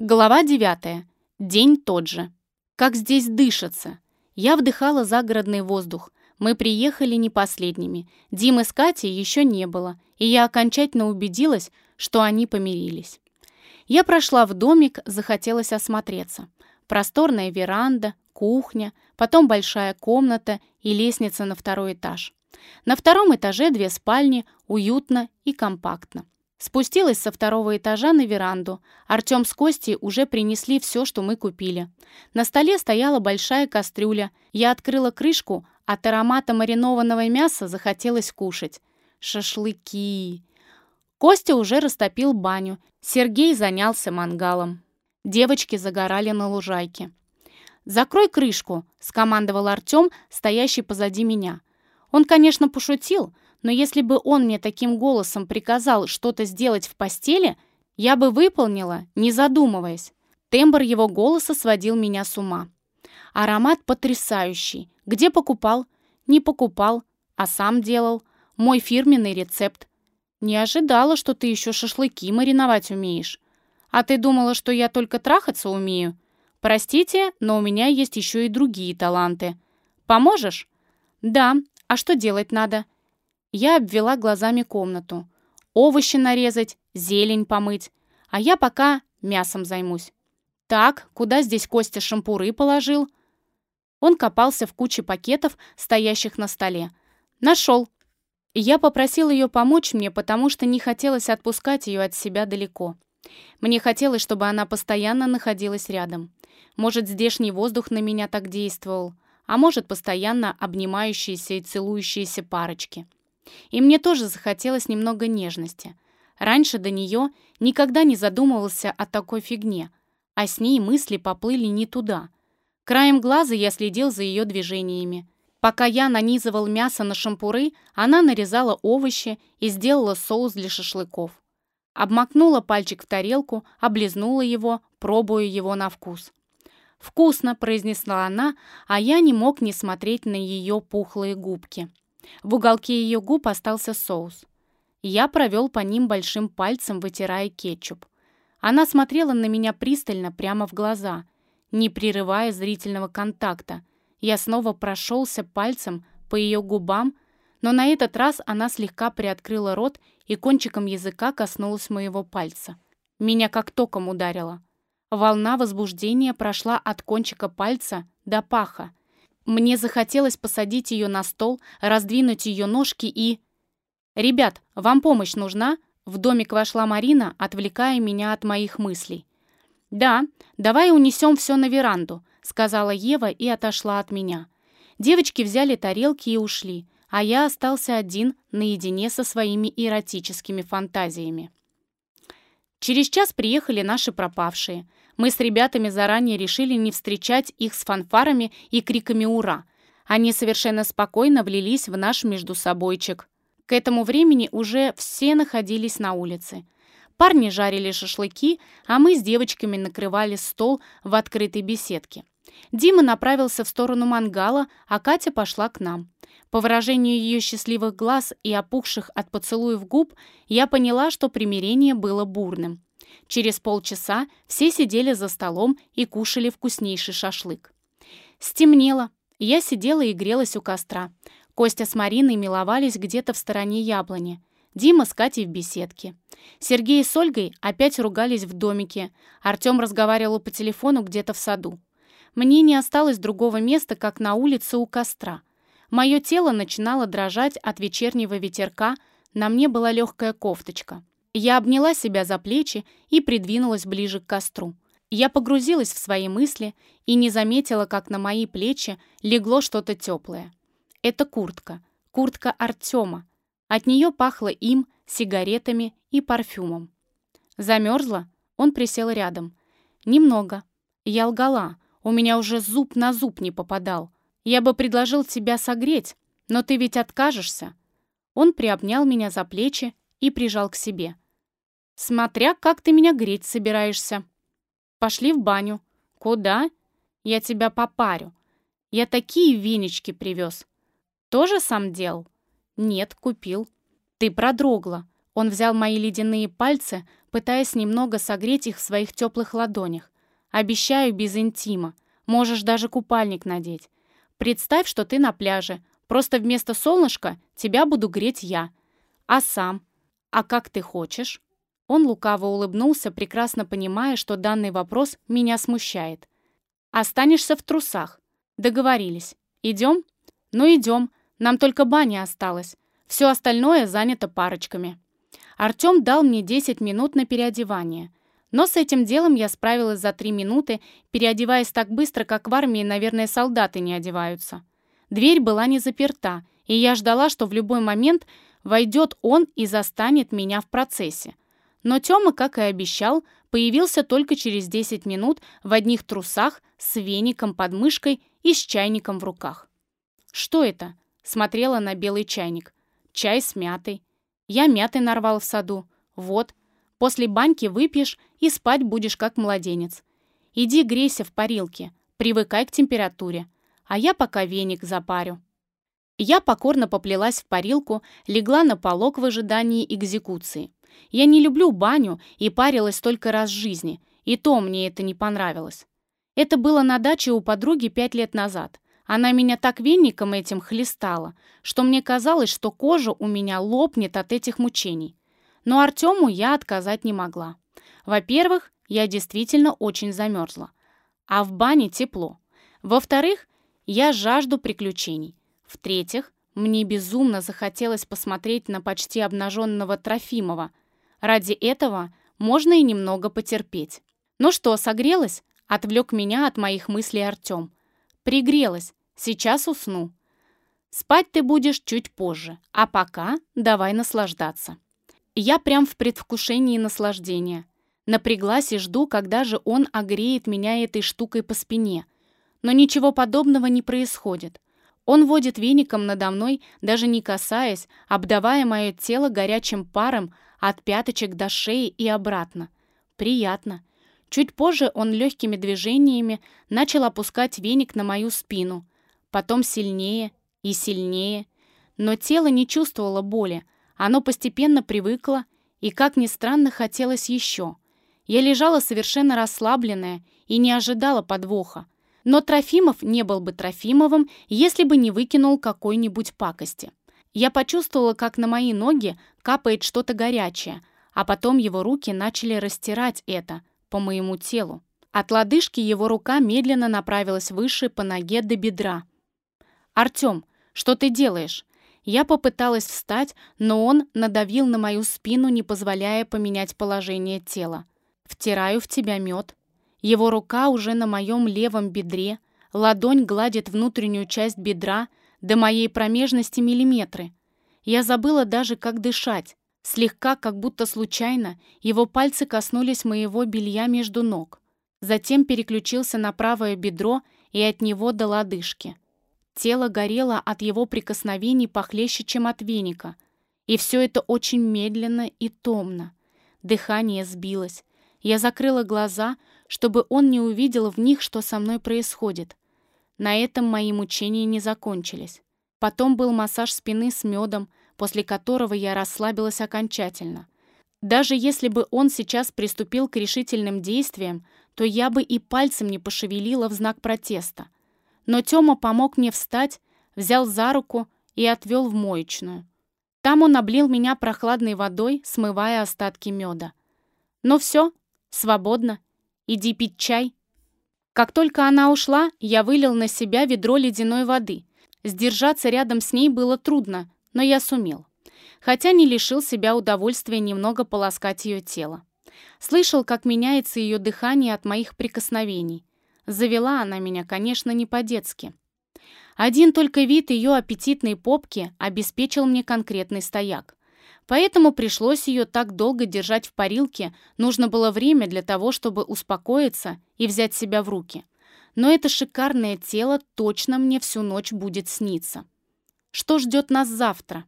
Глава 9. День тот же. Как здесь дышится. Я вдыхала загородный воздух. Мы приехали не последними. Димы с Катей еще не было, и я окончательно убедилась, что они помирились. Я прошла в домик, захотелось осмотреться. Просторная веранда, кухня, потом большая комната и лестница на второй этаж. На втором этаже две спальни, уютно и компактно. Спустилась со второго этажа на веранду. Артем с Костей уже принесли все, что мы купили. На столе стояла большая кастрюля. Я открыла крышку, от аромата маринованного мяса захотелось кушать. Шашлыки. Костя уже растопил баню. Сергей занялся мангалом. Девочки загорали на лужайке. «Закрой крышку», — скомандовал Артем, стоящий позади меня. Он, конечно, пошутил, но если бы он мне таким голосом приказал что-то сделать в постели, я бы выполнила, не задумываясь. Тембр его голоса сводил меня с ума. Аромат потрясающий. Где покупал? Не покупал, а сам делал. Мой фирменный рецепт. Не ожидала, что ты еще шашлыки мариновать умеешь. А ты думала, что я только трахаться умею? Простите, но у меня есть еще и другие таланты. Поможешь? Да. А что делать надо? Я обвела глазами комнату. Овощи нарезать, зелень помыть. А я пока мясом займусь. Так, куда здесь Костя шампуры положил? Он копался в куче пакетов, стоящих на столе. Нашел. Я попросил ее помочь мне, потому что не хотелось отпускать ее от себя далеко. Мне хотелось, чтобы она постоянно находилась рядом. Может, здешний воздух на меня так действовал, а может, постоянно обнимающиеся и целующиеся парочки. И мне тоже захотелось немного нежности. Раньше до нее никогда не задумывался о такой фигне, а с ней мысли поплыли не туда. Краем глаза я следил за ее движениями. Пока я нанизывал мясо на шампуры, она нарезала овощи и сделала соус для шашлыков. Обмакнула пальчик в тарелку, облизнула его, пробуя его на вкус. «Вкусно», — произнесла она, а я не мог не смотреть на ее пухлые губки. В уголке ее губ остался соус. Я провел по ним большим пальцем, вытирая кетчуп. Она смотрела на меня пристально, прямо в глаза, не прерывая зрительного контакта. Я снова прошелся пальцем по ее губам, но на этот раз она слегка приоткрыла рот и кончиком языка коснулась моего пальца. Меня как током ударило. Волна возбуждения прошла от кончика пальца до паха. Мне захотелось посадить ее на стол, раздвинуть ее ножки и... «Ребят, вам помощь нужна?» В домик вошла Марина, отвлекая меня от моих мыслей. «Да, давай унесем все на веранду», — сказала Ева и отошла от меня. Девочки взяли тарелки и ушли, а я остался один наедине со своими эротическими фантазиями. Через час приехали наши пропавшие. Мы с ребятами заранее решили не встречать их с фанфарами и криками «Ура!». Они совершенно спокойно влились в наш междусобойчик. К этому времени уже все находились на улице. Парни жарили шашлыки, а мы с девочками накрывали стол в открытой беседке. Дима направился в сторону мангала, а Катя пошла к нам. По выражению ее счастливых глаз и опухших от поцелуев губ, я поняла, что примирение было бурным. Через полчаса все сидели за столом и кушали вкуснейший шашлык. Стемнело. Я сидела и грелась у костра. Костя с Мариной миловались где-то в стороне яблони. Дима с Катей в беседке. Сергей с Ольгой опять ругались в домике. Артем разговаривал по телефону где-то в саду. Мне не осталось другого места, как на улице у костра. Мое тело начинало дрожать от вечернего ветерка, на мне была легкая кофточка. Я обняла себя за плечи и придвинулась ближе к костру. Я погрузилась в свои мысли и не заметила, как на мои плечи легло что-то теплое. Это куртка. Куртка Артема. От нее пахло им, сигаретами и парфюмом. Замерзла? Он присел рядом. Немного. Я лгала. У меня уже зуб на зуб не попадал. Я бы предложил тебя согреть, но ты ведь откажешься». Он приобнял меня за плечи и прижал к себе. «Смотря, как ты меня греть собираешься. Пошли в баню. Куда? Я тебя попарю. Я такие венички привез. Тоже сам делал? Нет, купил. Ты продрогла. Он взял мои ледяные пальцы, пытаясь немного согреть их в своих теплых ладонях. «Обещаю, без интима. Можешь даже купальник надеть. Представь, что ты на пляже. Просто вместо солнышка тебя буду греть я. А сам? А как ты хочешь?» Он лукаво улыбнулся, прекрасно понимая, что данный вопрос меня смущает. «Останешься в трусах. Договорились. Идем?» «Ну, идем. Нам только баня осталась. Все остальное занято парочками». Артем дал мне 10 минут на переодевание. Но с этим делом я справилась за 3 минуты, переодеваясь так быстро, как в армии, наверное, солдаты не одеваются. Дверь была не заперта, и я ждала, что в любой момент войдет он и застанет меня в процессе. Но Тёма, как и обещал, появился только через 10 минут в одних трусах с веником под мышкой и с чайником в руках. «Что это?» — смотрела на белый чайник. «Чай с мятой. Я мяты нарвал в саду. Вот. После баньки выпьешь и спать будешь как младенец. Иди грейся в парилке, привыкай к температуре. А я пока веник запарю». Я покорно поплелась в парилку, легла на полок в ожидании экзекуции. Я не люблю баню и парилась только раз в жизни, и то мне это не понравилось. Это было на даче у подруги пять лет назад. Она меня так веником этим хлестала, что мне казалось, что кожа у меня лопнет от этих мучений. Но Артему я отказать не могла. Во-первых, я действительно очень замерзла. А в бане тепло. Во-вторых, я жажду приключений. В-третьих, мне безумно захотелось посмотреть на почти обнаженного Трофимова. Ради этого можно и немного потерпеть. «Ну что, согрелась?» — отвлек меня от моих мыслей Артем. «Пригрелась. Сейчас усну. Спать ты будешь чуть позже, а пока давай наслаждаться». Я прям в предвкушении наслаждения. Напряглась и жду, когда же он огреет меня этой штукой по спине. Но ничего подобного не происходит. Он водит веником надо мной, даже не касаясь, обдавая мое тело горячим паром от пяточек до шеи и обратно. Приятно. Чуть позже он легкими движениями начал опускать веник на мою спину. Потом сильнее и сильнее. Но тело не чувствовало боли. Оно постепенно привыкло, и, как ни странно, хотелось еще. Я лежала совершенно расслабленная и не ожидала подвоха. Но Трофимов не был бы Трофимовым, если бы не выкинул какой-нибудь пакости. Я почувствовала, как на мои ноги капает что-то горячее, а потом его руки начали растирать это по моему телу. От лодыжки его рука медленно направилась выше по ноге до бедра. «Артем, что ты делаешь?» Я попыталась встать, но он надавил на мою спину, не позволяя поменять положение тела. «Втираю в тебя мед», его рука уже на моем левом бедре, ладонь гладит внутреннюю часть бедра до моей промежности миллиметры. Я забыла даже, как дышать. Слегка, как будто случайно, его пальцы коснулись моего белья между ног. Затем переключился на правое бедро и от него до лодыжки. Тело горело от его прикосновений похлеще, чем от веника. И все это очень медленно и томно. Дыхание сбилось. Я закрыла глаза, чтобы он не увидел в них, что со мной происходит. На этом мои мучения не закончились. Потом был массаж спины с медом, после которого я расслабилась окончательно. Даже если бы он сейчас приступил к решительным действиям, то я бы и пальцем не пошевелила в знак протеста. Но Тёма помог мне встать, взял за руку и отвел в моечную. Там он облил меня прохладной водой, смывая остатки меда. «Ну все, свободно», Иди пить чай». Как только она ушла, я вылил на себя ведро ледяной воды. Сдержаться рядом с ней было трудно, но я сумел. Хотя не лишил себя удовольствия немного полоскать ее тело. Слышал, как меняется ее дыхание от моих прикосновений. Завела она меня, конечно, не по-детски. Один только вид ее аппетитной попки обеспечил мне конкретный стояк. Поэтому пришлось ее так долго держать в парилке, нужно было время для того, чтобы успокоиться и взять себя в руки. Но это шикарное тело точно мне всю ночь будет сниться. Что ждет нас завтра?